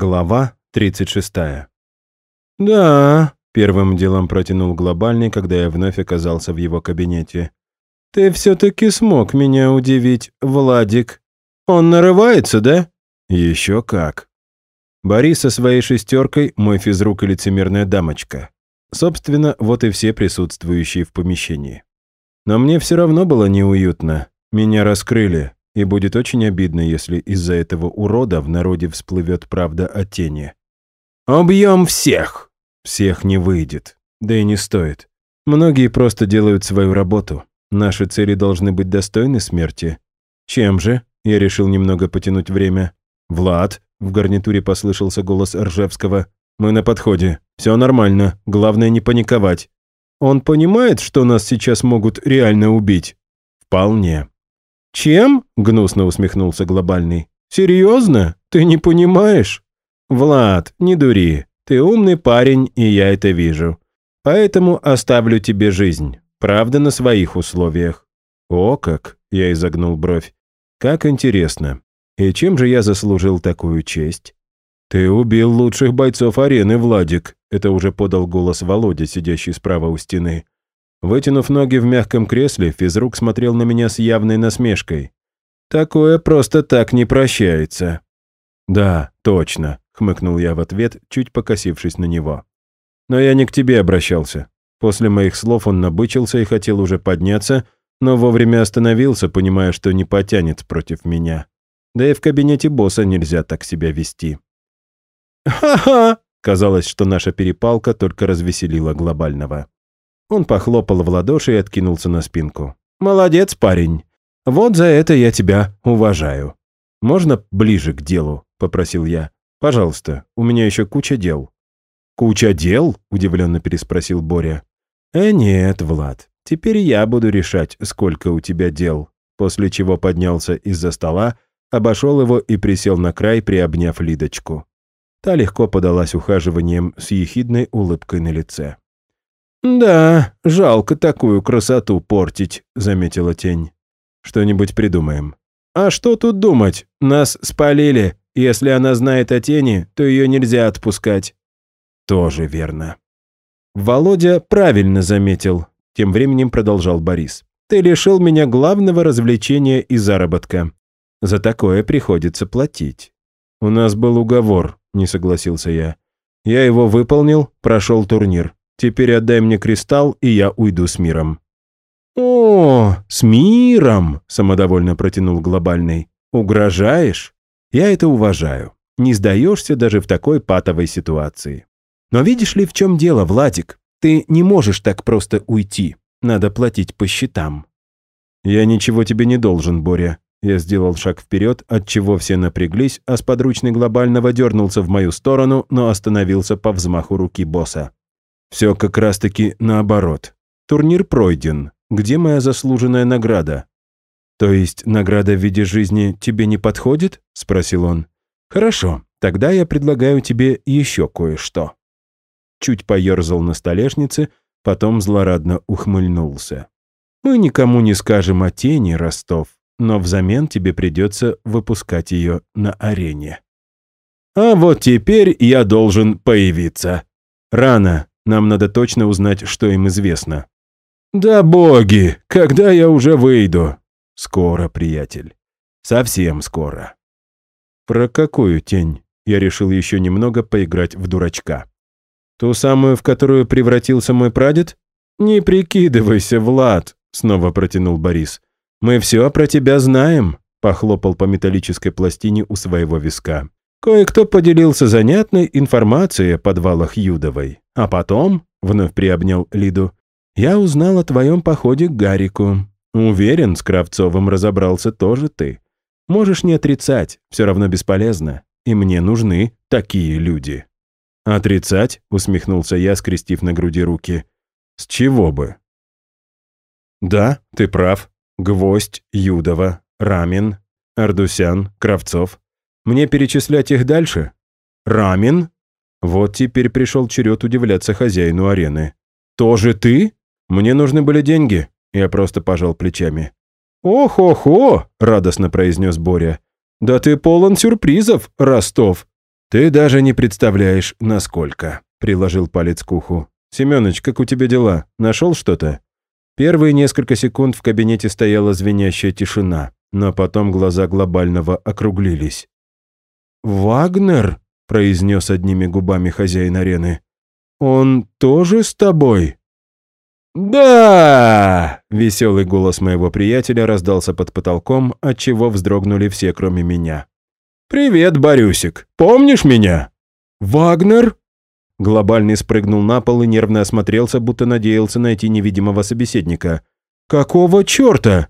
Глава 36. «Да», — первым делом протянул глобальный, когда я вновь оказался в его кабинете. «Ты все-таки смог меня удивить, Владик. Он нарывается, да?» «Еще как». Борис со своей шестеркой, мой физрук и лицемерная дамочка. Собственно, вот и все присутствующие в помещении. Но мне все равно было неуютно. Меня раскрыли, и будет очень обидно, если из-за этого урода в народе всплывет правда о тени. «Объем всех!» Всех не выйдет. Да и не стоит. Многие просто делают свою работу. Наши цели должны быть достойны смерти. Чем же? Я решил немного потянуть время. «Влад!» — в гарнитуре послышался голос Ржевского. «Мы на подходе. Все нормально. Главное не паниковать. Он понимает, что нас сейчас могут реально убить?» «Вполне. «Чем?» — гнусно усмехнулся глобальный. «Серьезно? Ты не понимаешь?» «Влад, не дури. Ты умный парень, и я это вижу. Поэтому оставлю тебе жизнь. Правда, на своих условиях». «О как!» — я изогнул бровь. «Как интересно. И чем же я заслужил такую честь?» «Ты убил лучших бойцов арены, Владик», — это уже подал голос Володя, сидящий справа у стены. Вытянув ноги в мягком кресле, физрук смотрел на меня с явной насмешкой. «Такое просто так не прощается». «Да, точно», — хмыкнул я в ответ, чуть покосившись на него. «Но я не к тебе обращался». После моих слов он набычился и хотел уже подняться, но вовремя остановился, понимая, что не потянет против меня. Да и в кабинете босса нельзя так себя вести. «Ха-ха!» Казалось, что наша перепалка только развеселила глобального. Он похлопал в ладоши и откинулся на спинку. «Молодец, парень. Вот за это я тебя уважаю. Можно ближе к делу?» – попросил я. «Пожалуйста, у меня еще куча дел». «Куча дел?» – удивленно переспросил Боря. «Э, нет, Влад, теперь я буду решать, сколько у тебя дел». После чего поднялся из-за стола, обошел его и присел на край, приобняв Лидочку. Та легко подалась ухаживанием с ехидной улыбкой на лице. «Да, жалко такую красоту портить», — заметила тень. «Что-нибудь придумаем». «А что тут думать? Нас спалили. Если она знает о тени, то ее нельзя отпускать». «Тоже верно». «Володя правильно заметил», — тем временем продолжал Борис. «Ты лишил меня главного развлечения и заработка. За такое приходится платить». «У нас был уговор», — не согласился я. «Я его выполнил, прошел турнир. Теперь отдай мне кристалл, и я уйду с миром». «О, с миром!» – самодовольно протянул глобальный. «Угрожаешь? Я это уважаю. Не сдаешься даже в такой патовой ситуации. Но видишь ли, в чем дело, Владик? Ты не можешь так просто уйти. Надо платить по счетам». «Я ничего тебе не должен, Боря». Я сделал шаг вперед, от чего все напряглись, а сподручный глобального дернулся в мою сторону, но остановился по взмаху руки босса. Все как раз-таки наоборот. Турнир пройден. Где моя заслуженная награда? То есть награда в виде жизни тебе не подходит? Спросил он. Хорошо, тогда я предлагаю тебе еще кое-что. Чуть поерзал на столешнице, потом злорадно ухмыльнулся. Мы никому не скажем о тени, Ростов, но взамен тебе придется выпускать ее на арене. А вот теперь я должен появиться. Рано, нам надо точно узнать, что им известно». «Да боги! Когда я уже выйду?» «Скоро, приятель. Совсем скоро». «Про какую тень?» Я решил еще немного поиграть в дурачка. «Ту самую, в которую превратился мой прадед?» «Не прикидывайся, Влад», — снова протянул Борис. «Мы все про тебя знаем», — похлопал по металлической пластине у своего виска. Кое-кто поделился занятной информацией о подвалах Юдовой. А потом, вновь приобнял Лиду, я узнал о твоем походе к Гарику. Уверен, с Кравцовым разобрался тоже ты. Можешь не отрицать, все равно бесполезно. И мне нужны такие люди. «Отрицать?» — усмехнулся я, скрестив на груди руки. «С чего бы?» «Да, ты прав. Гвоздь, Юдова, Рамин, Ардусян, Кравцов. Мне перечислять их дальше? Рамин? Вот теперь пришел черед удивляться хозяину арены. «Тоже ты? Мне нужны были деньги». Я просто пожал плечами. «Ох-охо!» – радостно произнес Боря. «Да ты полон сюрпризов, Ростов!» «Ты даже не представляешь, насколько», — приложил палец к уху. «Семёныч, как у тебя дела? Нашел что-то?» Первые несколько секунд в кабинете стояла звенящая тишина, но потом глаза глобального округлились. «Вагнер?» — произнес одними губами хозяин арены. «Он тоже с тобой?» «Да!» — веселый голос моего приятеля раздался под потолком, отчего вздрогнули все, кроме меня. «Привет, Борюсик! Помнишь меня?» «Вагнер?» Глобальный спрыгнул на пол и нервно осмотрелся, будто надеялся найти невидимого собеседника. «Какого черта?»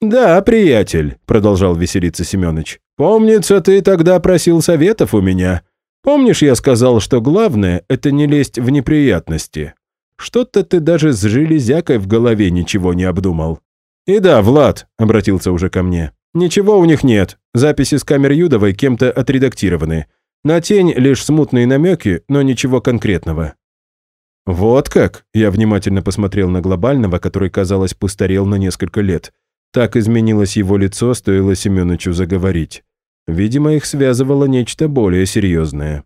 «Да, приятель», — продолжал веселиться Семёныч. «Помнится, ты тогда просил советов у меня. Помнишь, я сказал, что главное — это не лезть в неприятности? Что-то ты даже с железякой в голове ничего не обдумал». «И да, Влад», — обратился уже ко мне, — «ничего у них нет. Записи с камер Юдовой кем-то отредактированы. На тень лишь смутные намеки, но ничего конкретного». «Вот как?» — я внимательно посмотрел на глобального, который, казалось, постарел на несколько лет. Так изменилось его лицо, стоило Семеновичу заговорить. Видимо, их связывало нечто более серьезное.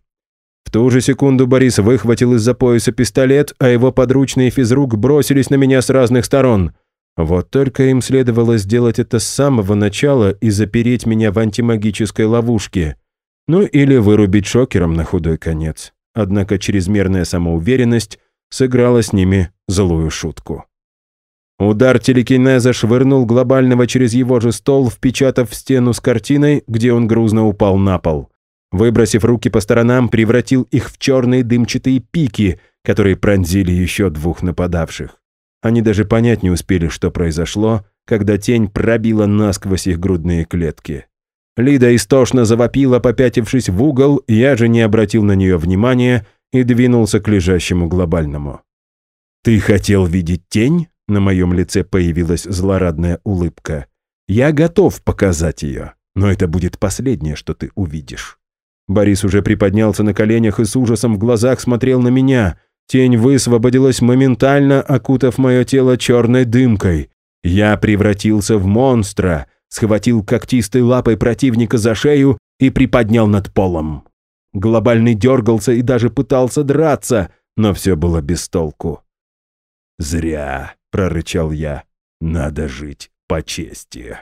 В ту же секунду Борис выхватил из-за пояса пистолет, а его подручные физрук бросились на меня с разных сторон. Вот только им следовало сделать это с самого начала и запереть меня в антимагической ловушке. Ну или вырубить шокером на худой конец. Однако чрезмерная самоуверенность сыграла с ними злую шутку. Удар телекинеза швырнул глобального через его же стол, впечатав в стену с картиной, где он грузно упал на пол. Выбросив руки по сторонам, превратил их в черные дымчатые пики, которые пронзили еще двух нападавших. Они даже понять не успели, что произошло, когда тень пробила насквозь их грудные клетки. Лида истошно завопила, попятившись в угол, я же не обратил на нее внимания и двинулся к лежащему глобальному. «Ты хотел видеть тень?» На моем лице появилась злорадная улыбка. «Я готов показать ее, но это будет последнее, что ты увидишь». Борис уже приподнялся на коленях и с ужасом в глазах смотрел на меня. Тень высвободилась моментально, окутав мое тело черной дымкой. Я превратился в монстра, схватил когтистой лапой противника за шею и приподнял над полом. Глобальный дергался и даже пытался драться, но все было без толку. «Зря», — прорычал я. «Надо жить по чести».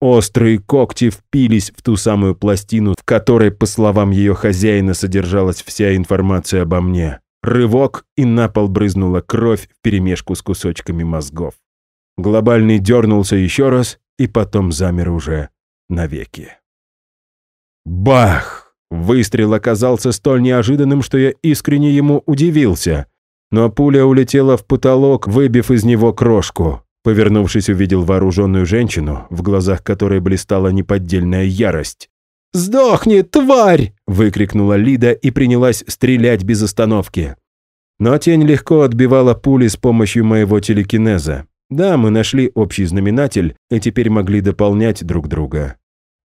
Острые когти впились в ту самую пластину, в которой, по словам ее хозяина, содержалась вся информация обо мне. Рывок, и на пол брызнула кровь вперемешку с кусочками мозгов. Глобальный дернулся еще раз и потом замер уже навеки. Бах! Выстрел оказался столь неожиданным, что я искренне ему удивился — но пуля улетела в потолок, выбив из него крошку. Повернувшись, увидел вооруженную женщину, в глазах которой блистала неподдельная ярость. «Сдохни, тварь!» – выкрикнула Лида и принялась стрелять без остановки. Но тень легко отбивала пули с помощью моего телекинеза. Да, мы нашли общий знаменатель и теперь могли дополнять друг друга.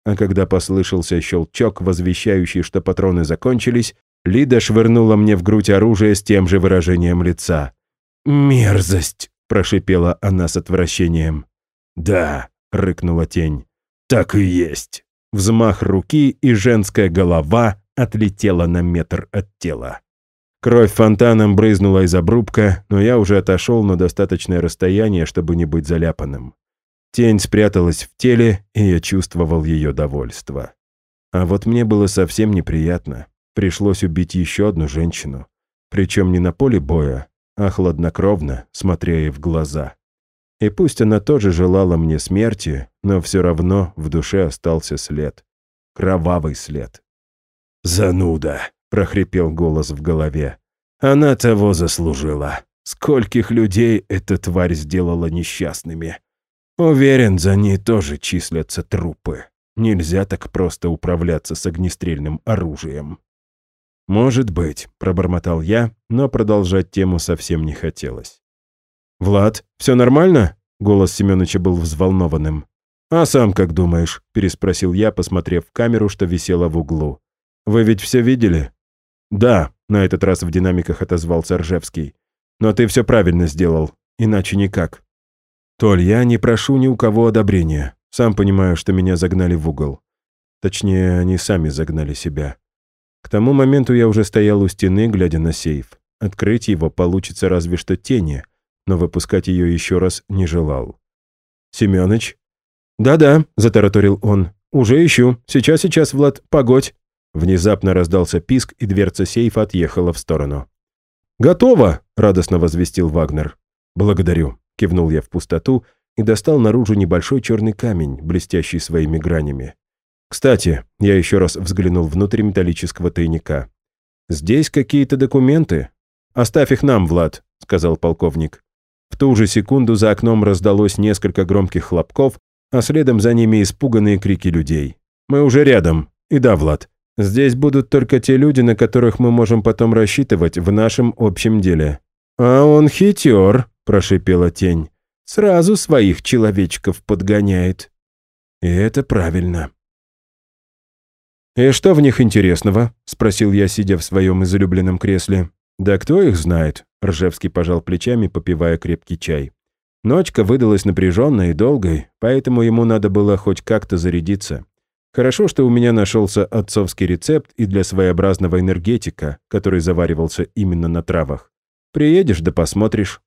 А когда послышался щелчок, возвещающий, что патроны закончились, Лида швырнула мне в грудь оружие с тем же выражением лица. «Мерзость!» – прошипела она с отвращением. «Да», – рыкнула тень. «Так и есть». Взмах руки, и женская голова отлетела на метр от тела. Кровь фонтаном брызнула из обрубка, но я уже отошел на достаточное расстояние, чтобы не быть заляпанным. Тень спряталась в теле, и я чувствовал ее довольство. А вот мне было совсем неприятно. Пришлось убить еще одну женщину. Причем не на поле боя, а хладнокровно, смотря ей в глаза. И пусть она тоже желала мне смерти, но все равно в душе остался след. Кровавый след. «Зануда!» — прохрипел голос в голове. «Она того заслужила. Скольких людей эта тварь сделала несчастными. Уверен, за ней тоже числятся трупы. Нельзя так просто управляться с огнестрельным оружием». «Может быть», — пробормотал я, но продолжать тему совсем не хотелось. «Влад, все нормально?» — голос Семеновича был взволнованным. «А сам как думаешь?» — переспросил я, посмотрев в камеру, что висела в углу. «Вы ведь все видели?» «Да», — на этот раз в динамиках отозвался Ржевский. «Но ты все правильно сделал, иначе никак». «Толь, я не прошу ни у кого одобрения. Сам понимаю, что меня загнали в угол. Точнее, они сами загнали себя. К тому моменту я уже стоял у стены, глядя на сейф. Открыть его получится разве что тени, но выпускать ее еще раз не желал. «Семёныч?» «Да-да», — затараторил он. «Уже ищу. Сейчас, сейчас, Влад, погодь». Внезапно раздался писк, и дверца сейфа отъехала в сторону. «Готово!» — радостно возвестил Вагнер. «Благодарю», — кивнул я в пустоту и достал наружу небольшой черный камень, блестящий своими гранями. «Кстати, я еще раз взглянул внутрь металлического тайника. Здесь какие-то документы. Оставь их нам, Влад», — сказал полковник. В ту же секунду за окном раздалось несколько громких хлопков, а следом за ними испуганные крики людей. «Мы уже рядом. И да, Влад, здесь будут только те люди, на которых мы можем потом рассчитывать в нашем общем деле». «А он хитер», – прошипела тень. «Сразу своих человечков подгоняет». «И это правильно». «И что в них интересного?» – спросил я, сидя в своем излюбленном кресле. «Да кто их знает?» – Ржевский пожал плечами, попивая крепкий чай. Ночка выдалась напряженной и долгой, поэтому ему надо было хоть как-то зарядиться. Хорошо, что у меня нашелся отцовский рецепт и для своеобразного энергетика, который заваривался именно на травах. Приедешь, да посмотришь.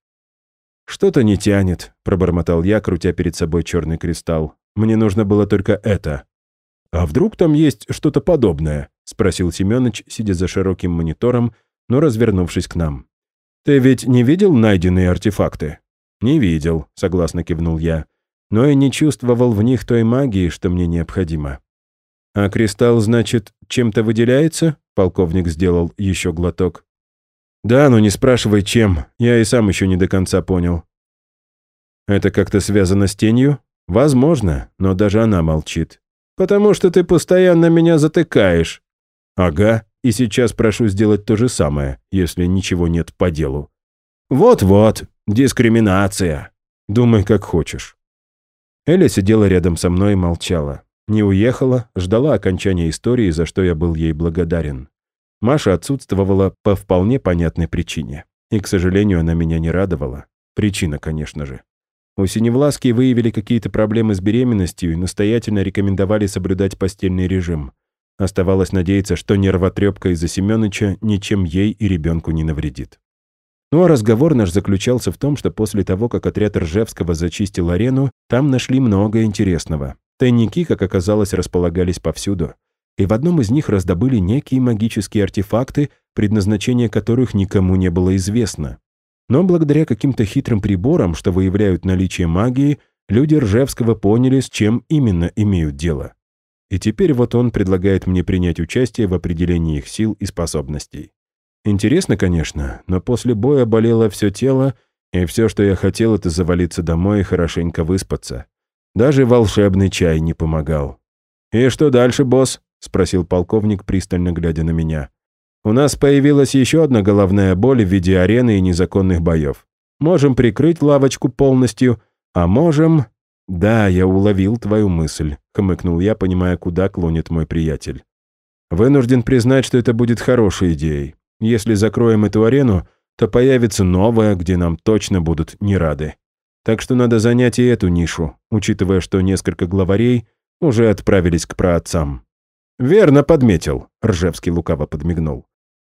«Что-то не тянет», – пробормотал я, крутя перед собой черный кристалл. «Мне нужно было только это». «А вдруг там есть что-то подобное?» – спросил Семёныч, сидя за широким монитором, но развернувшись к нам. «Ты ведь не видел найденные артефакты?» «Не видел», — согласно кивнул я, но и не чувствовал в них той магии, что мне необходимо. «А кристалл, значит, чем-то выделяется?» — полковник сделал еще глоток. «Да, но не спрашивай, чем. Я и сам еще не до конца понял». «Это как-то связано с тенью?» «Возможно, но даже она молчит. Потому что ты постоянно меня затыкаешь». «Ага, и сейчас прошу сделать то же самое, если ничего нет по делу». «Вот-вот, Дискриминация. Думай, как хочешь». Эля сидела рядом со мной и молчала. Не уехала, ждала окончания истории, за что я был ей благодарен. Маша отсутствовала по вполне понятной причине. И, к сожалению, она меня не радовала. Причина, конечно же. У Синевласки выявили какие-то проблемы с беременностью и настоятельно рекомендовали соблюдать постельный режим. Оставалось надеяться, что нервотрепка из-за Семёныча ничем ей и ребенку не навредит. Ну а разговор наш заключался в том, что после того, как отряд Ржевского зачистил арену, там нашли много интересного. Тайники, как оказалось, располагались повсюду. И в одном из них раздобыли некие магические артефакты, предназначение которых никому не было известно. Но благодаря каким-то хитрым приборам, что выявляют наличие магии, люди Ржевского поняли, с чем именно имеют дело. И теперь вот он предлагает мне принять участие в определении их сил и способностей. Интересно, конечно, но после боя болело все тело, и все, что я хотел, это завалиться домой и хорошенько выспаться. Даже волшебный чай не помогал. «И что дальше, босс?» — спросил полковник, пристально глядя на меня. «У нас появилась еще одна головная боль в виде арены и незаконных боев. Можем прикрыть лавочку полностью, а можем...» «Да, я уловил твою мысль», — хмыкнул я, понимая, куда клонит мой приятель. «Вынужден признать, что это будет хорошей идеей. Если закроем эту арену, то появится новая, где нам точно будут не рады. Так что надо занять и эту нишу, учитывая, что несколько главарей уже отправились к праотцам. «Верно подметил», — Ржевский лукаво подмигнул.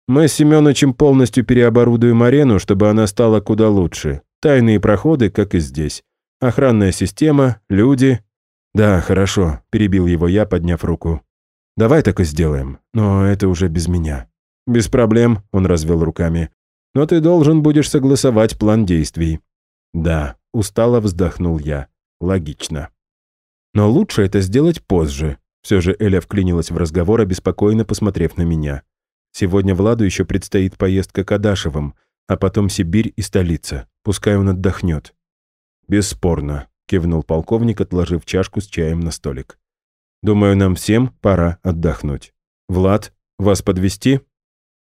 «Мы с Семёнычем полностью переоборудуем арену, чтобы она стала куда лучше. Тайные проходы, как и здесь. Охранная система, люди...» «Да, хорошо», — перебил его я, подняв руку. «Давай так и сделаем, но это уже без меня». «Без проблем», — он развел руками. «Но ты должен будешь согласовать план действий». «Да», — устало вздохнул я. «Логично». «Но лучше это сделать позже», — все же Эля вклинилась в разговор, обеспокоенно посмотрев на меня. «Сегодня Владу еще предстоит поездка к Адашевым, а потом Сибирь и столица. Пускай он отдохнет». «Бесспорно», — кивнул полковник, отложив чашку с чаем на столик. «Думаю, нам всем пора отдохнуть. Влад, вас подвести?